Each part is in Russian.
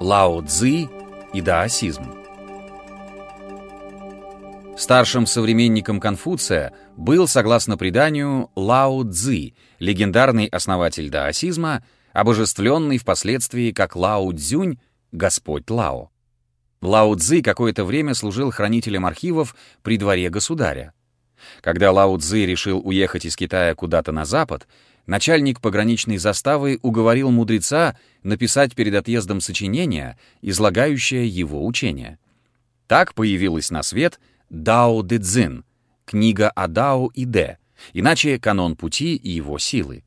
Лао Цзи и даосизм. Старшим современником Конфуция был, согласно преданию, Лао Цзи, легендарный основатель даосизма, обожествленный впоследствии как Лао Цзюнь, Господь Лао. Лао Цзи какое-то время служил хранителем архивов при дворе государя. Когда Лао Цзи решил уехать из Китая куда-то на запад, начальник пограничной заставы уговорил мудреца написать перед отъездом сочинение, излагающее его учение. Так появилась на свет Дао Дэ Цзин, книга о Дао и Дэ, иначе канон пути и его силы.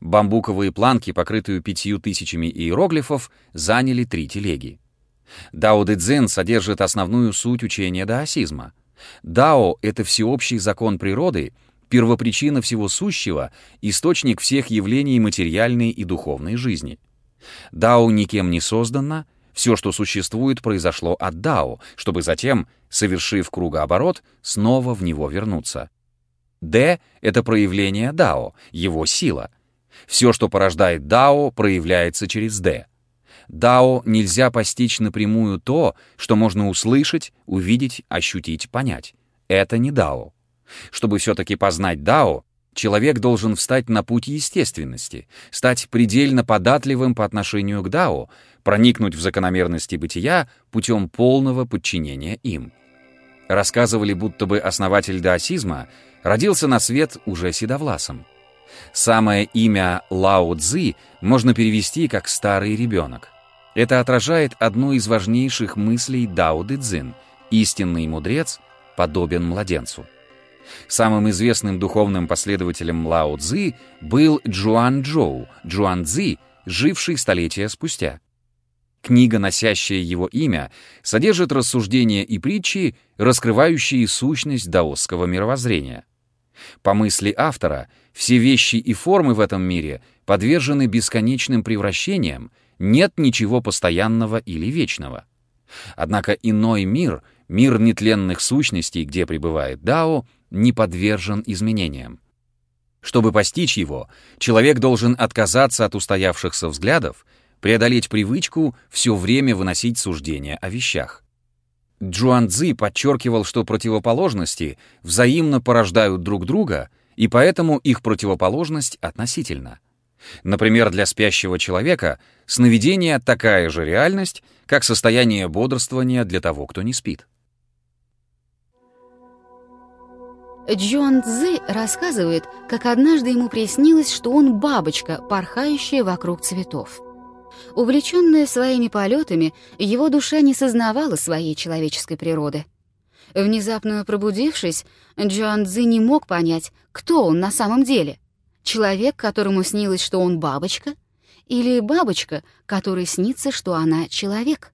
Бамбуковые планки, покрытые пятью тысячами иероглифов, заняли три телеги. Дао Дэ Цзин содержит основную суть учения даосизма. Дао — это всеобщий закон природы — первопричина всего сущего, источник всех явлений материальной и духовной жизни. Дао никем не создано, все, что существует, произошло от Дао, чтобы затем, совершив кругооборот, снова в него вернуться. Д — это проявление Дао, его сила. Все, что порождает Дао, проявляется через Д. Дао нельзя постичь напрямую то, что можно услышать, увидеть, ощутить, понять. Это не Дао. Чтобы все-таки познать Дао, человек должен встать на путь естественности, стать предельно податливым по отношению к Дао, проникнуть в закономерности бытия путем полного подчинения им. Рассказывали, будто бы основатель даосизма родился на свет уже седовласом. Самое имя Лао Цзи можно перевести как «старый ребенок». Это отражает одну из важнейших мыслей Дао Дэ Цзин — истинный мудрец подобен младенцу. Самым известным духовным последователем Лао Цзы был Джуан Джоу, Джуан Цзи, живший столетия спустя. Книга, носящая его имя, содержит рассуждения и притчи, раскрывающие сущность даосского мировоззрения. По мысли автора, все вещи и формы в этом мире подвержены бесконечным превращениям, нет ничего постоянного или вечного. Однако иной мир, мир нетленных сущностей, где пребывает Дао, не подвержен изменениям. Чтобы постичь его, человек должен отказаться от устоявшихся взглядов, преодолеть привычку все время выносить суждения о вещах. Джуан Цзи подчеркивал, что противоположности взаимно порождают друг друга, и поэтому их противоположность относительна. Например, для спящего человека сновидение — такая же реальность, как состояние бодрствования для того, кто не спит. Джон Цзы рассказывает, как однажды ему приснилось, что он бабочка, порхающая вокруг цветов. Увлеченная своими полетами, его душа не сознавала своей человеческой природы. Внезапно пробудившись, Джон Цзы не мог понять, кто он на самом деле. Человек, которому снилось, что он бабочка, или бабочка, которой снится, что она человек.